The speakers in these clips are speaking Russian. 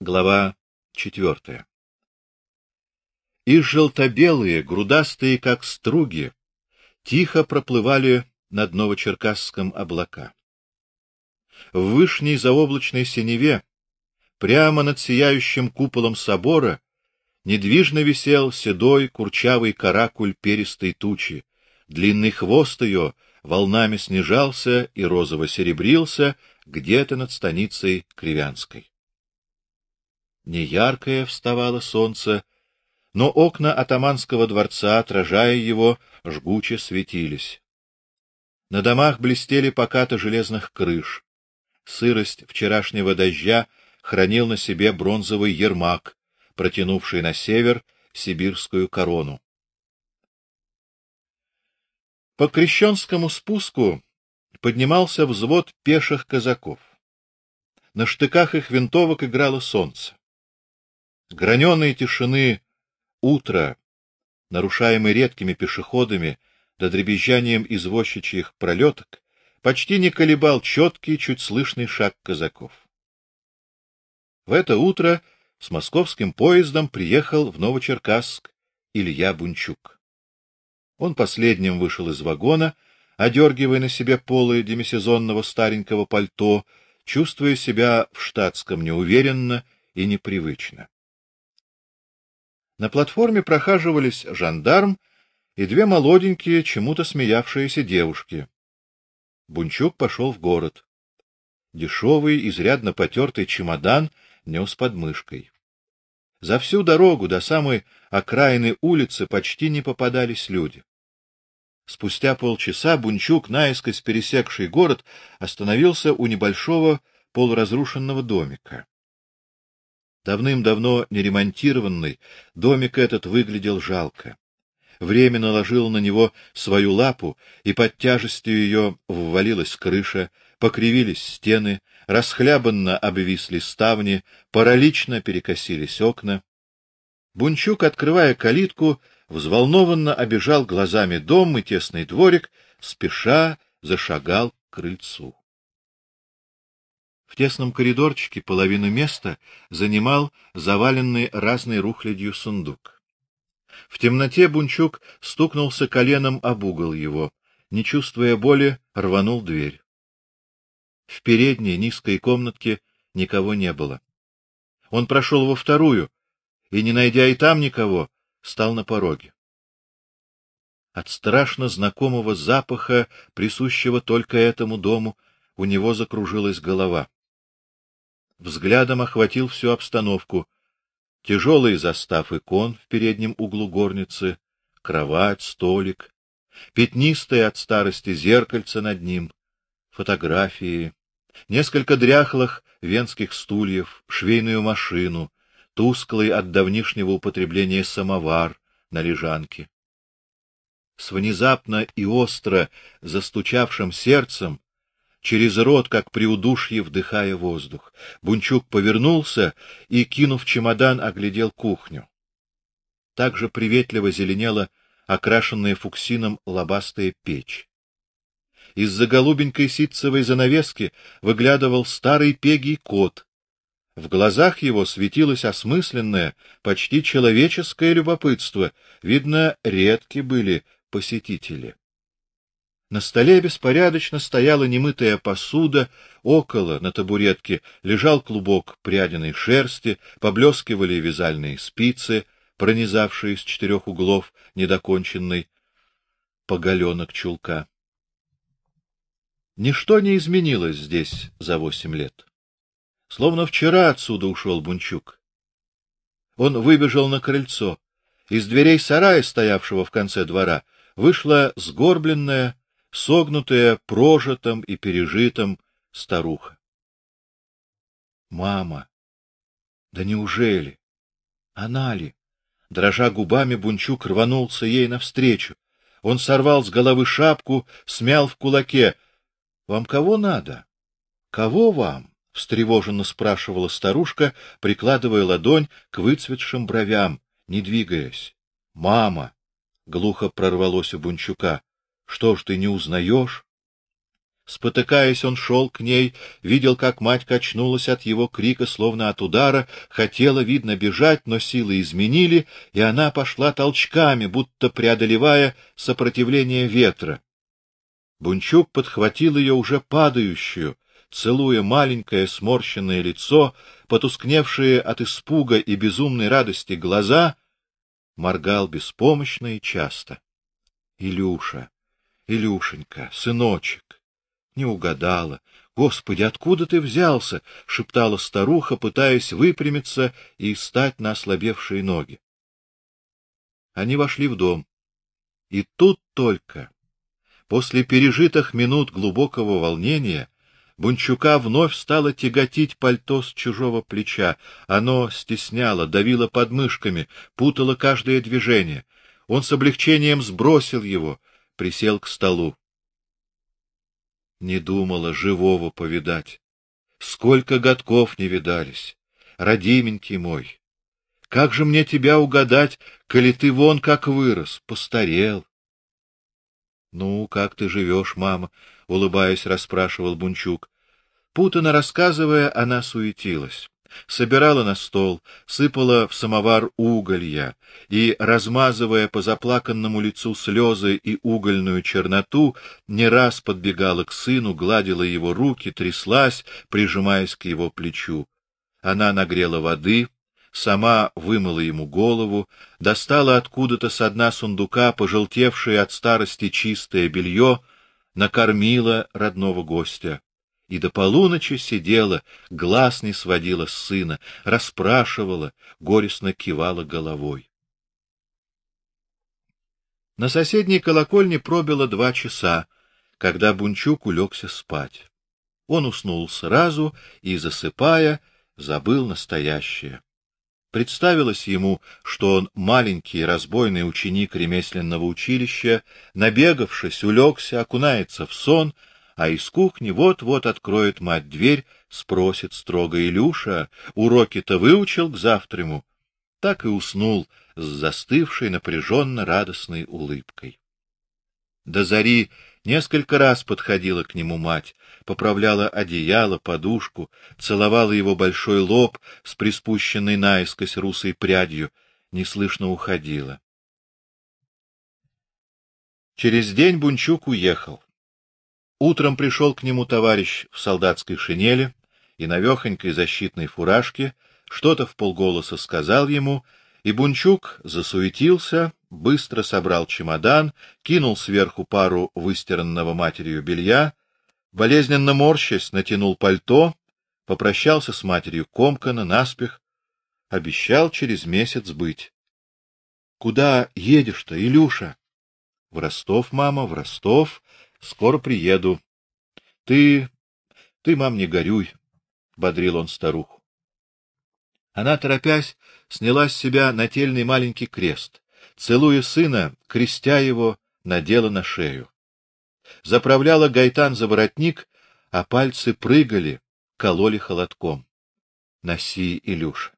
Глава четвертая. И желто-белые, грудастые, как струги, тихо проплывали над Новочеркасском облака. В вышней заоблачной синеве, прямо над сияющим куполом собора, недвижно висел седой курчавый каракуль перистой тучи. Длинный хвост ее волнами снижался и розово серебрился где-то над станицей Кривянской. Неяркое вставало солнце, но окна атаманского дворца, отражая его, жгуче светились. На домах блестели покаты железных крыш. Сырость вчерашнего дождя хранил на себе бронзовый ермак, протянувший на север сибирскую корону. По крещенскому спуску поднимался взвод пеших казаков. На штыках их винтовок играло солнце. Граненые тишины утра, нарушаемой редкими пешеходами да дребезжанием извозчичьих пролеток, почти не колебал четкий, чуть слышный шаг казаков. В это утро с московским поездом приехал в Новочеркасск Илья Бунчук. Он последним вышел из вагона, одергивая на себе полы демисезонного старенького пальто, чувствуя себя в штатском неуверенно и непривычно. На платформе прохаживались жандарм и две молоденькие, чему-то смеявшиеся девушки. Бунчук пошел в город. Дешевый, изрядно потертый чемодан нес под мышкой. За всю дорогу до самой окраины улицы почти не попадались люди. Спустя полчаса Бунчук, наискось пересекший город, остановился у небольшого полуразрушенного домика. Давным-давно не ремонтированный, домик этот выглядел жалко. Время наложило на него свою лапу, и под тяжестью ее ввалилась крыша, покривились стены, расхлябанно обвисли ставни, паралично перекосились окна. Бунчук, открывая калитку, взволнованно обежал глазами дом и тесный дворик, спеша зашагал к крыльцу. В тесном коридорчике половину места занимал заваленный разной рухлядью сундук. В темноте Бунчук стукнулся коленом об угол его, не чувствуя боли, рванул дверь. В передней низкой комнатке никого не было. Он прошел во вторую и, не найдя и там никого, стал на пороге. От страшно знакомого запаха, присущего только этому дому, у него закружилась голова взглядом охватил всю обстановку. Тяжелый застав икон в переднем углу горницы, кровать, столик, пятнистое от старости зеркальце над ним, фотографии, несколько дряхлых венских стульев, швейную машину, тусклый от давнишнего употребления самовар на лежанке. С внезапно и остро застучавшим сердцем через рот, как при удушье, вдыхая воздух. Бунчук повернулся и, кинув чемодан, оглядел кухню. Так же приветливо зеленела окрашенная фуксином лобастая печь. Из-за голубенькой ситцевой занавески выглядывал старый пегий кот. В глазах его светилось осмысленное, почти человеческое любопытство. Видно, редки были посетители. На столе беспорядочно стояла немытая посуда, около на табуретке лежал клубок прядиной шерсти, поблескивали вязальные спицы, пронизавшие с четырех углов недоконченный поголенок чулка. Ничто не изменилось здесь за восемь лет. Словно вчера отсюда ушел Бунчук. Он выбежал на крыльцо. Из дверей сарая, стоявшего в конце двора, вышла сгорбленная, согнутая прожитым и пережитым старуха. Мама. Да неужели? Она ли? Дрожа губами, Бунчук рванулся ей навстречу. Он сорвал с головы шапку, смял в кулаке. Вам кого надо? Кого вам? встревоженно спрашивала старушка, прикладывая ладонь к выцветшим бровям, не двигаясь. Мама, глухо прорвалось у Бунчука. Что ж ты не узнаешь? Спотыкаясь, он шел к ней, видел, как мать качнулась от его крика, словно от удара, хотела, видно, бежать, но силы изменили, и она пошла толчками, будто преодолевая сопротивление ветра. Бунчук подхватил ее уже падающую, целуя маленькое сморщенное лицо, потускневшие от испуга и безумной радости глаза, моргал беспомощно и часто. Илюша, Илюшенька, сыночек, не угадала. Господи, откуда ты взялся? шептала старуха, пытаясь выпрямиться и встать на ослабевшие ноги. Они вошли в дом. И тут только после пережитых минут глубокого волнения Бунчука вновь стало тяготить пальто с чужого плеча. Оно стесняло, давило подмышками, путало каждое движение. Он с облегчением сбросил его, присел к столу. Не думала живого повидать. Сколько годков не видались. Родименький мой, как же мне тебя угадать, коли ты вон как вырос, постарел? Ну, как ты живешь, мама? улыбаясь, расспрашивал Бунчук. Путано рассказывая, она суетилась собирала на стол, сыпала в самовар уголья и, размазывая по заплаканному лицу слезы и угольную черноту, не раз подбегала к сыну, гладила его руки, тряслась, прижимаясь к его плечу. Она нагрела воды, сама вымыла ему голову, достала откуда-то с дна сундука пожелтевшее от старости чистое белье, накормила родного гостя и до полуночи сидела, глаз не сводила с сына, расспрашивала, горестно кивала головой. На соседней колокольне пробило два часа, когда Бунчук улегся спать. Он уснул сразу и, засыпая, забыл настоящее. Представилось ему, что он маленький разбойный ученик ремесленного училища, набегавшись, улегся, окунается в сон — а из кухни вот-вот откроет мать дверь, спросит строго Илюша, уроки-то выучил к завтраму. Так и уснул с застывшей напряженно радостной улыбкой. До зари несколько раз подходила к нему мать, поправляла одеяло, подушку, целовала его большой лоб с приспущенной наискось русой прядью, неслышно уходила. Через день Бунчук уехал. Утром пришел к нему товарищ в солдатской шинели и навехонькой защитной фуражке, что-то в полголоса сказал ему, и Бунчук засуетился, быстро собрал чемодан, кинул сверху пару выстиранного матерью белья, болезненно морщась, натянул пальто, попрощался с матерью комкана наспех, обещал через месяц быть. Куда едешь-то, Илюша? В Ростов, мама, в Ростов. Скоро приеду. Ты, ты, мам, не горюй, бодрил он старуху. Она, торопясь, сняла с себя нательный маленький крест, целуя сына, крестя его, надела на шею. Заправляла гайтан за воротник, а пальцы прыгали, кололи холодком. Носи, Илюш.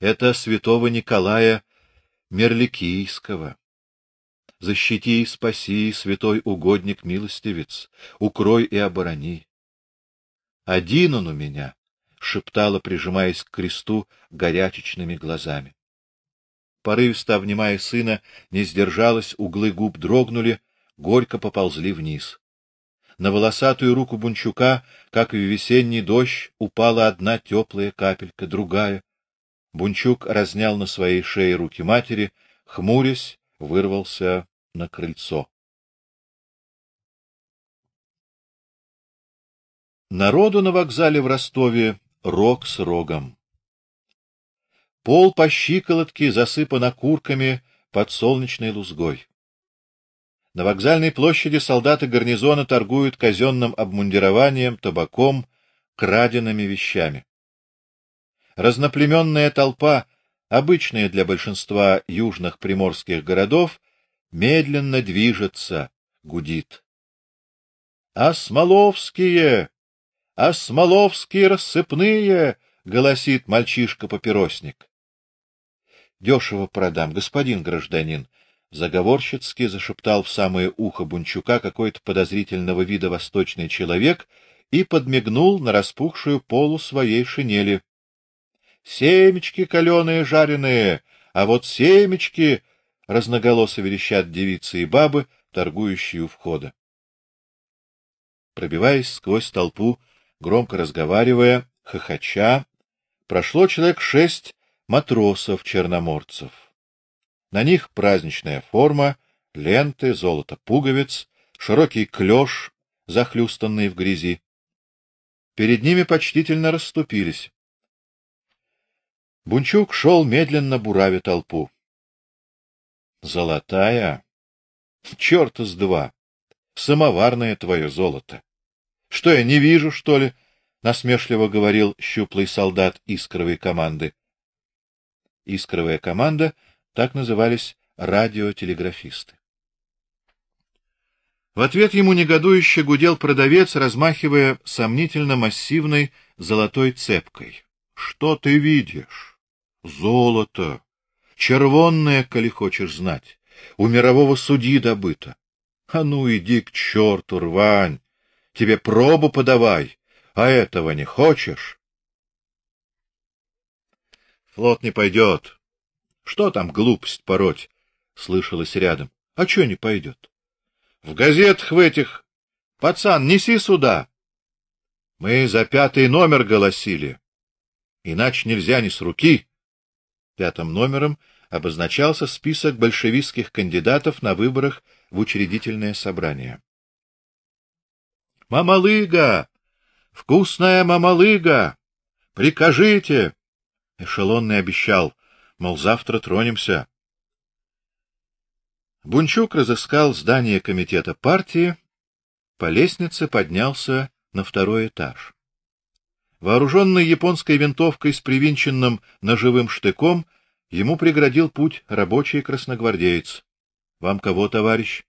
Это святого Николая Мерликийского. Защити и спаси, святой угодник милостивец, укрой и оборони. Один он у меня, шептала, прижимаясь к кресту горячечными глазами. Порывисто обнимая сына, не сдержалась, углы губ дрогнули, горько поползли вниз. На волосатую руку Бунчука, как и в весенний дождь, упала одна теплая капелька, другая. Бунчук разнял на своей шее руки матери, хмурясь, вырвался на крыльцо. Народу на вокзале в Ростове рог с рогом. Пол по щиколотке засыпан окурками под солнечной лузгой. На вокзальной площади солдаты гарнизона торгуют казенным обмундированием, табаком, краденными вещами. Разноплеменная толпа обычные для большинства южных приморских городов, медленно движется, гудит. Осмоловские! Осмоловские рассыпные! голосит мальчишка-папиросник. Дешево продам, господин гражданин, заговорщицки зашептал в самое ухо Бунчука какой-то подозрительного вида восточный человек и подмигнул на распухшую полу своей шинели. Семечки каленые жареные, а вот семечки разноголосо верещат девицы и бабы, торгующие у входа. Пробиваясь сквозь толпу, громко разговаривая, хохоча, прошло человек шесть матросов-черноморцев. На них праздничная форма, ленты, золото пуговиц, широкий клеш, захлюстанный в грязи. Перед ними почтительно расступились. Бунчук шел медленно буравя толпу. Золотая? Чёрта с два! Самоварное твое золото! Что я не вижу, что ли? насмешливо говорил щуплый солдат искровой команды. Искровая команда так назывались радиотелеграфисты. В ответ ему негодующе гудел продавец, размахивая сомнительно массивной золотой цепкой. Что ты видишь? Золото, червонное, коли хочешь знать, у мирового судьи добыто. А ну иди к черту, рвань, тебе пробу подавай, а этого не хочешь? Флот не пойдет, что там глупость пороть? слышалось рядом. А что не пойдет? В газетах в этих Пацан, неси сюда. Мы за пятый номер голосили. Иначе нельзя ни с руки. Пятым номером обозначался список большевистских кандидатов на выборах в учредительное собрание. Мамалыга! Вкусная мамалыга! Прикажите! Эшелонный обещал мол, завтра тронемся. Бунчук разыскал здание комитета партии, по лестнице поднялся на второй этаж. Вооруженный японской винтовкой с привинченным ножевым штыком, ему преградил путь рабочий красногвардеец. Вам кого, товарищ?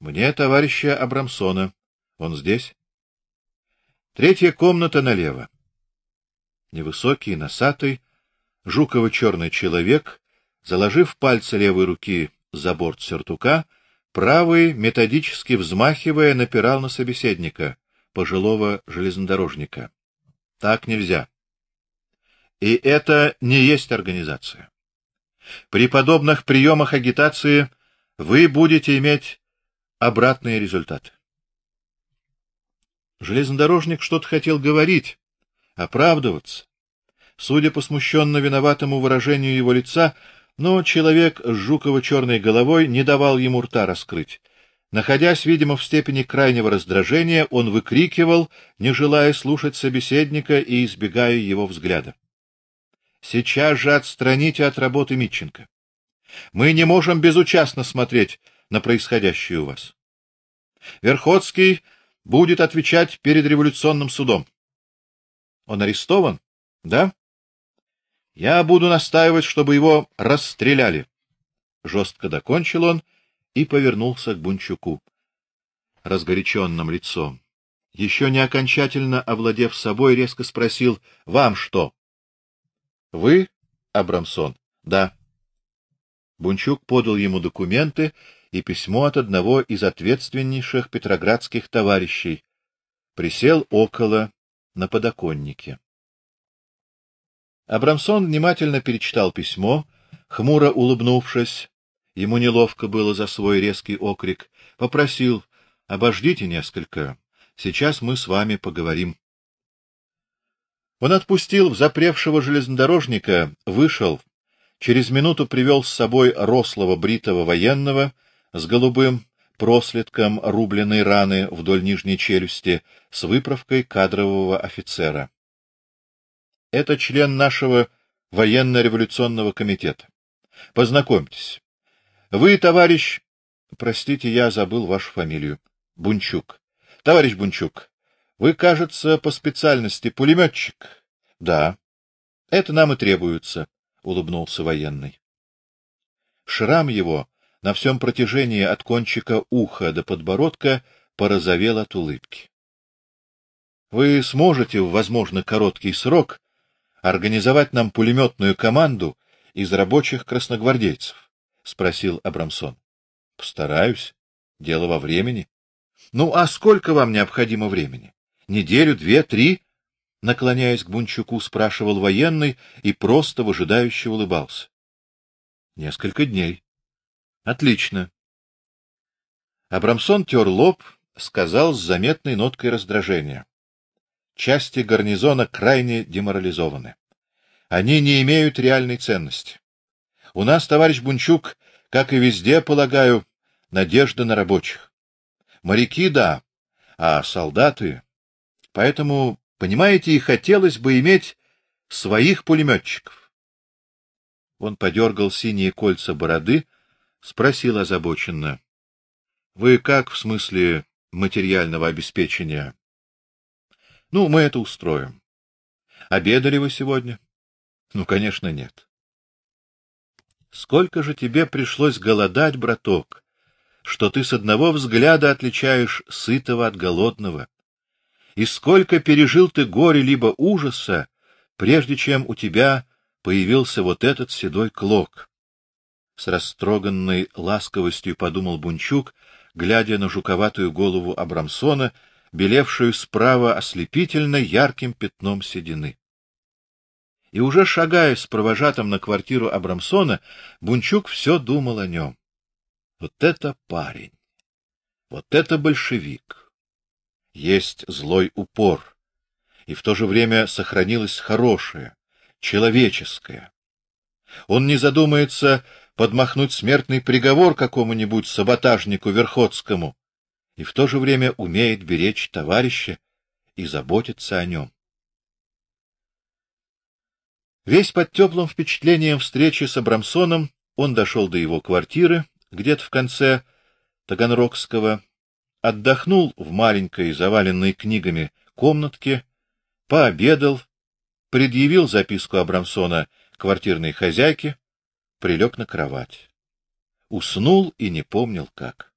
Мне товарища Абрамсона. Он здесь? Третья комната налево. Невысокий, носатый, жуково черный человек, заложив пальцы левой руки за борт сюртука, правый, методически взмахивая, напирал на собеседника, пожилого железнодорожника. Так нельзя. И это не есть организация. При подобных приемах агитации вы будете иметь обратные результаты. Железнодорожник что-то хотел говорить, оправдываться, Судя по смущенно виноватому выражению его лица, но человек с жуково черной головой не давал ему рта раскрыть. Находясь, видимо, в степени крайнего раздражения, он выкрикивал, не желая слушать собеседника и избегая его взгляда. Сейчас же отстраните от работы Митченко. Мы не можем безучастно смотреть на происходящее у вас. Верховский будет отвечать перед революционным судом. Он арестован? Да? Я буду настаивать, чтобы его расстреляли. Жестко докончил он и повернулся к Бунчуку, разгоряченным лицом. Еще не окончательно овладев собой, резко спросил: "Вам что?" "Вы, Абрамсон?" "Да". Бунчук подал ему документы и письмо от одного из ответственнейших петроградских товарищей. Присел около на подоконнике. Абрамсон внимательно перечитал письмо, хмуро улыбнувшись, ему неловко было за свой резкий окрик, попросил: "Обождите несколько. Сейчас мы с вами поговорим". Он отпустил взапревшего железнодорожника, вышел, через минуту привел с собой рослого бритого военного с голубым проследком рубленной раны вдоль нижней челюсти с выправкой кадрового офицера. Это член нашего военно-революционного комитета. Познакомьтесь. Вы, товарищ, простите, я забыл вашу фамилию. Бунчук. Товарищ Бунчук, вы, кажется, по специальности пулеметчик. Да. Это нам и требуется, улыбнулся военный. Шрам его на всем протяжении от кончика уха до подбородка порозовел от улыбки. Вы сможете в возможно короткий срок организовать нам пулеметную команду из рабочих красногвардейцев, спросил Абрамсон. Постараюсь. Дело во времени. Ну, а сколько вам необходимо времени? Неделю, две, три? Наклоняясь к Бунчуку, спрашивал военный и просто выжидающе улыбался. Несколько дней. Отлично. Абрамсон тер лоб, сказал с заметной ноткой раздражения. Части гарнизона крайне деморализованы. Они не имеют реальной ценности. У нас, товарищ Бунчук, как и везде, полагаю, надежда на рабочих. Моряки да, а солдаты. Поэтому, понимаете, и хотелось бы иметь своих пулеметчиков. Он подергал синие кольца бороды, спросил озабоченно: "Вы как в смысле материального обеспечения?" "Ну, мы это устроим. Обедали вы сегодня?" "Ну, конечно, нет. Сколько же тебе пришлось голодать, браток, что ты с одного взгляда отличаешь сытого от голодного? И сколько пережил ты горя либо ужаса, прежде чем у тебя появился вот этот седой клок? С растроганной ласковостью подумал Бунчук, глядя на жуковатую голову Абрамсона, белевшую справа ослепительно ярким пятном седины. И уже шагая с провожатым на квартиру Абрамсона, Бунчук все думал о нем. Вот это парень. Вот это большевик. Есть злой упор, и в то же время сохранилось хорошее, человеческое. Он не задумается подмахнуть смертный приговор какому-нибудь саботажнику Верхотскому, и в то же время умеет беречь товарища и заботиться о нем. Весь под теплым впечатлением встречи с Абрамсоном, он дошел до его квартиры, где-то в конце Таганрогского, отдохнул в маленькой заваленной книгами комнатке, пообедал, предъявил записку Абрамсона квартирной хозяйке, прилег на кровать. Уснул и не помнил как.